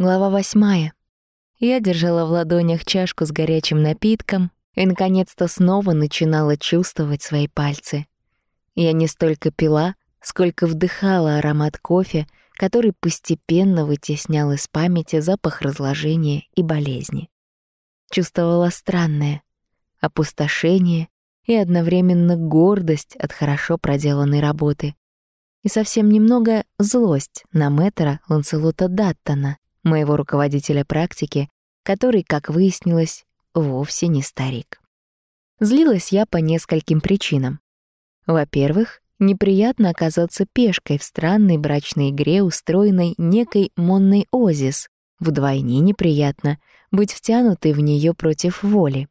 Глава восьмая. Я держала в ладонях чашку с горячим напитком и, наконец-то, снова начинала чувствовать свои пальцы. Я не столько пила, сколько вдыхала аромат кофе, который постепенно вытеснял из памяти запах разложения и болезни. Чувствовала странное — опустошение и одновременно гордость от хорошо проделанной работы. И совсем немного злость на мэтра Ланселота Даттона, моего руководителя практики, который, как выяснилось, вовсе не старик. Злилась я по нескольким причинам. Во-первых, неприятно оказаться пешкой в странной брачной игре, устроенной некой Монной Озис. Вдвойне неприятно быть втянутой в нее против воли.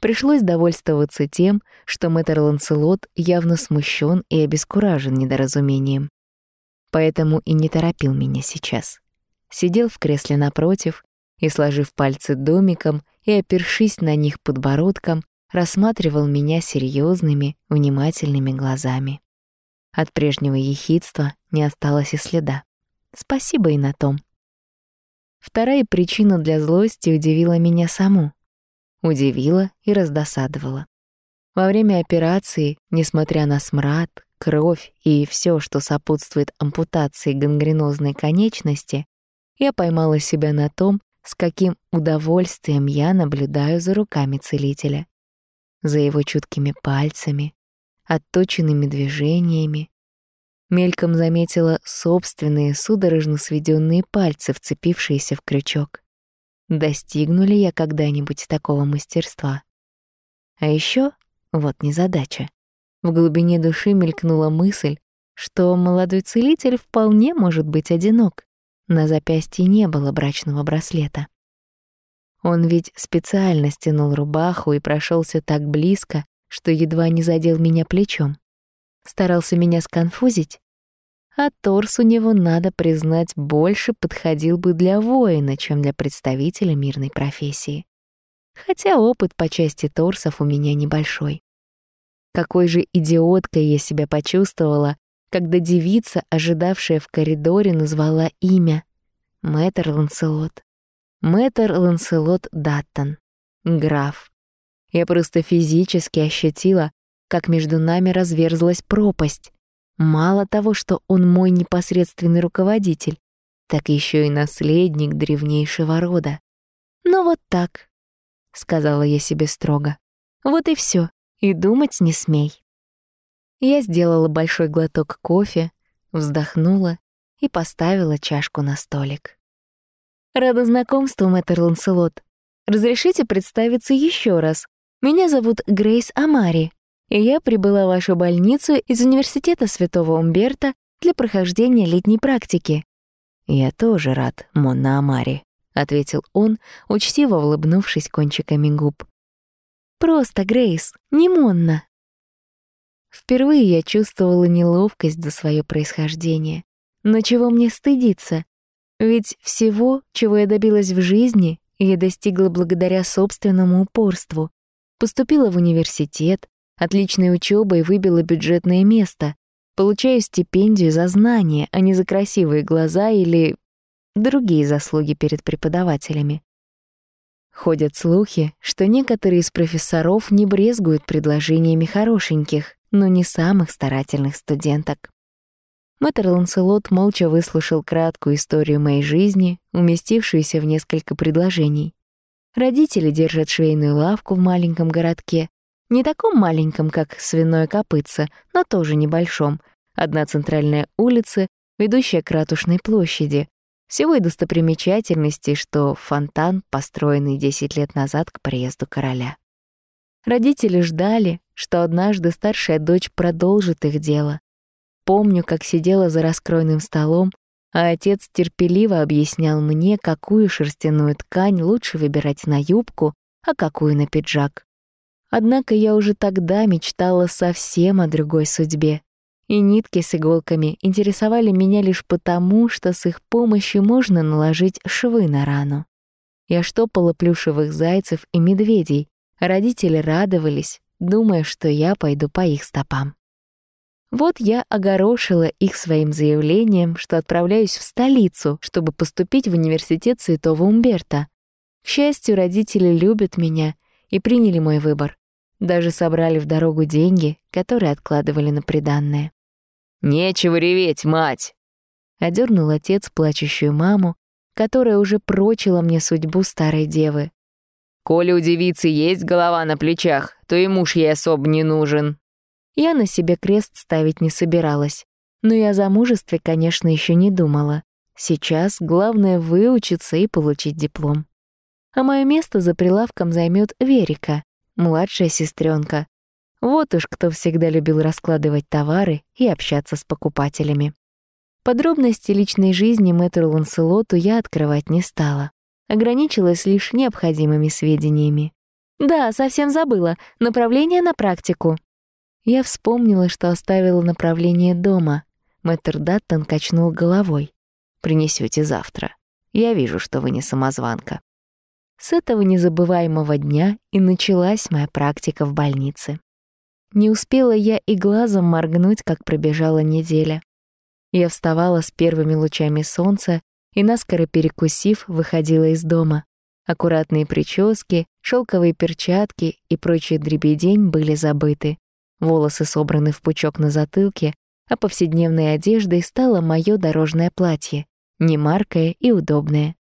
Пришлось довольствоваться тем, что мэтр Ланселот явно смущен и обескуражен недоразумением. Поэтому и не торопил меня сейчас сидел в кресле напротив и, сложив пальцы домиком и опершись на них подбородком, рассматривал меня серьезными, внимательными глазами. От прежнего ехидства не осталось и следа. Спасибо и на том. Вторая причина для злости удивила меня саму. Удивила и раздосадовала. Во время операции, несмотря на смрад, кровь и все, что сопутствует ампутации гангренозной конечности, я поймала себя на том, с каким удовольствием я наблюдаю за руками целителя, за его чуткими пальцами, отточенными движениями. Мельком заметила собственные судорожно сведенные пальцы, вцепившиеся в крючок. Достигну ли я когда-нибудь такого мастерства? А еще вот незадача. В глубине души мелькнула мысль, что молодой целитель вполне может быть одинок. На запястье не было брачного браслета. Он ведь специально стянул рубаху и прошелся так близко, что едва не задел меня плечом. Старался меня сконфузить, а торс у него, надо признать, больше подходил бы для воина, чем для представителя мирной профессии. Хотя опыт по части торсов у меня небольшой. Какой же идиоткой я себя почувствовала, когда девица, ожидавшая в коридоре, назвала имя Мэтр Ланселот. Мэтр Ланселот Даттон. Граф. Я просто физически ощутила, как между нами разверзлась пропасть. Мало того, что он мой непосредственный руководитель, так еще и наследник древнейшего рода. «Ну вот так», — сказала я себе строго. «Вот и все, и думать не смей». Я сделала большой глоток кофе, вздохнула и поставила чашку на столик. «Рада знакомству, мэтр Ланселот. Разрешите представиться еще раз. Меня зовут Грейс Амари, и я прибыла в вашу больницу из Университета Святого Умберта для прохождения летней практики». «Я тоже рад, Монна Амари», — ответил он, учтиво улыбнувшись кончиками губ. «Просто Грейс, не Монна». Впервые я чувствовала неловкость за свое происхождение. Но чего мне стыдиться? Ведь всего, чего я добилась в жизни, я достигла благодаря собственному упорству. Поступила в университет, отличной учебой выбила бюджетное место, получаю стипендию за знания, а не за красивые глаза или другие заслуги перед преподавателями. Ходят слухи, что некоторые из профессоров не брезгуют предложениями хорошеньких, но не самых старательных студенток. Мэтр Ланселот молча выслушал краткую историю моей жизни, уместившуюся в несколько предложений. Родители держат швейную лавку в маленьком городке, не таком маленьком, как свиное копытце, но тоже небольшом. Одна центральная улица, ведущая к Ратушной площади. Всего и достопримечательности, что фонтан, построенный 10 лет назад к приезду короля. Родители ждали, что однажды старшая дочь продолжит их дело, Помню, как сидела за раскроенным столом, а отец терпеливо объяснял мне, какую шерстяную ткань лучше выбирать на юбку, а какую на пиджак. Однако я уже тогда мечтала совсем о другой судьбе, и нитки с иголками интересовали меня лишь потому, что с их помощью можно наложить швы на рану. Я штопала плюшевых зайцев и медведей, родители радовались, думая, что я пойду по их стопам. Вот я огорошила их своим заявлением, что отправляюсь в столицу, чтобы поступить в университет Святого Умберта. К счастью, родители любят меня и приняли мой выбор. Даже собрали в дорогу деньги, которые откладывали на приданное. «Нечего реветь, мать!» — одернул отец плачущую маму, которая уже прочила мне судьбу старой девы. «Коли у девицы есть голова на плечах, то и муж ей особо не нужен». Я на себе крест ставить не собиралась, но и о замужестве, конечно, еще не думала. Сейчас главное выучиться и получить диплом. А мое место за прилавком займет Верика, младшая сестренка. Вот уж кто всегда любил раскладывать товары и общаться с покупателями. Подробности личной жизни мэтру Ланселоту я открывать не стала. Ограничилась лишь необходимыми сведениями. «Да, совсем забыла. Направление на практику». Я вспомнила, что оставила направление дома. Мэтр Даттон качнул головой. Принесете завтра. Я вижу, что вы не самозванка». С этого незабываемого дня и началась моя практика в больнице. Не успела я и глазом моргнуть, как пробежала неделя. Я вставала с первыми лучами солнца и, наскоро перекусив, выходила из дома. Аккуратные прически, шелковые перчатки и прочий дребедень были забыты. Волосы собраны в пучок на затылке, а повседневной одеждой стало моё дорожное платье, немаркое и удобное.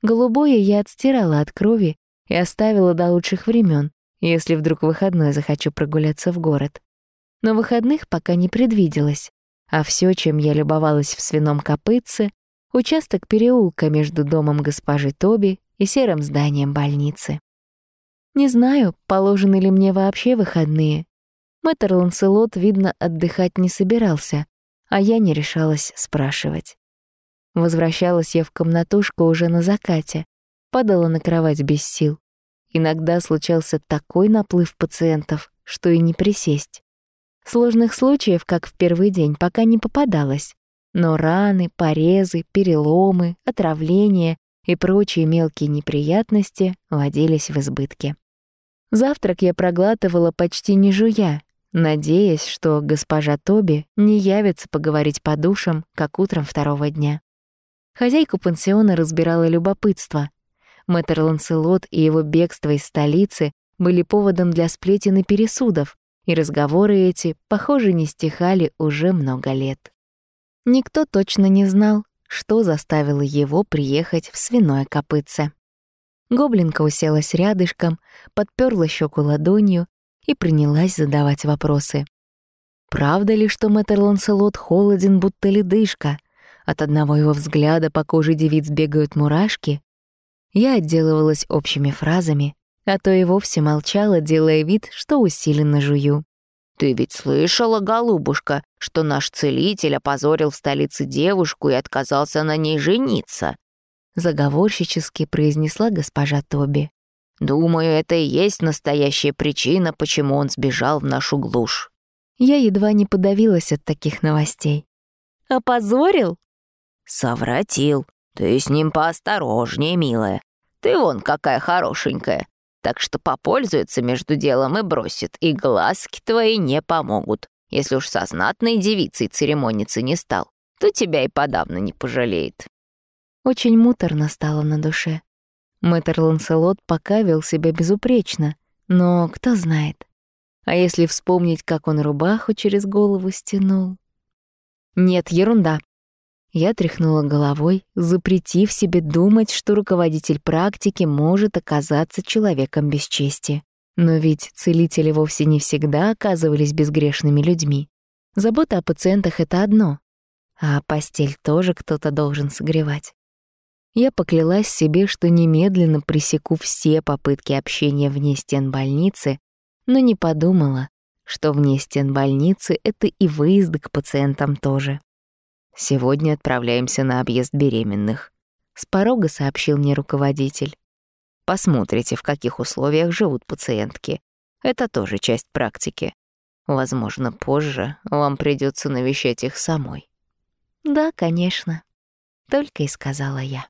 Голубое я отстирала от крови и оставила до лучших времен, если вдруг выходной захочу прогуляться в город. Но выходных пока не предвиделось. А все, чем я любовалась в свином копытце, участок переулка между домом госпожи Тоби и серым зданием больницы. Не знаю, положены ли мне вообще выходные. Мэтр Ланселот, видно, отдыхать не собирался, а я не решалась спрашивать. Возвращалась я в комнатушку уже на закате, падала на кровать без сил. Иногда случался такой наплыв пациентов, что и не присесть. Сложных случаев, как в первый день, пока не попадалось. Но раны, порезы, переломы, отравления и прочие мелкие неприятности водились в избытке. Завтрак я проглатывала почти не жуя, надеясь, что госпожа Тоби не явится поговорить по душам, как утром второго дня. Хозяйку пансиона разбирало любопытство. Мэтр Ланселот и его бегство из столицы были поводом для сплетен и пересудов, и разговоры эти, похоже, не стихали уже много лет. Никто точно не знал, что заставило его приехать в свиное копытце. Гоблинка уселась рядышком, подперла щеку ладонью и принялась задавать вопросы. Правда ли, что мэтр Ланселот холоден, будто ледышка? От одного его взгляда по коже девиц бегают мурашки? Я отделывалась общими фразами, а то и вовсе молчала, делая вид, что усиленно жую. «Ты ведь слышала, голубушка, что наш целитель опозорил в столице девушку и отказался на ней жениться?» Заговорщически произнесла госпожа Тоби. «Думаю, это и есть настоящая причина, почему он сбежал в нашу глушь». Я едва не подавилась от таких новостей. «Опозорил?» «Совратил. Ты с ним поосторожнее, милая. Ты вон какая хорошенькая так что попользуется между делом и бросит, и глазки твои не помогут. Если уж со знатной девицей церемониться не стал, то тебя и подавно не пожалеет». Очень муторно стало на душе. Мэтр Ланселот пока вел себя безупречно, но кто знает. А если вспомнить, как он рубаху через голову стянул? Нет, ерунда. Я тряхнула головой, запретив себе думать, что руководитель практики может оказаться человеком без чести. Но ведь целители вовсе не всегда оказывались безгрешными людьми. Забота о пациентах — это одно, а постель тоже кто-то должен согревать. Я поклялась себе, что немедленно пресеку все попытки общения вне стен больницы, но не подумала, что вне стен больницы — это и выезд к пациентам тоже. Сегодня отправляемся на объезд беременных. С порога сообщил мне руководитель. Посмотрите, в каких условиях живут пациентки. Это тоже часть практики. Возможно, позже вам придется навещать их самой. Да, конечно. Только и сказала я.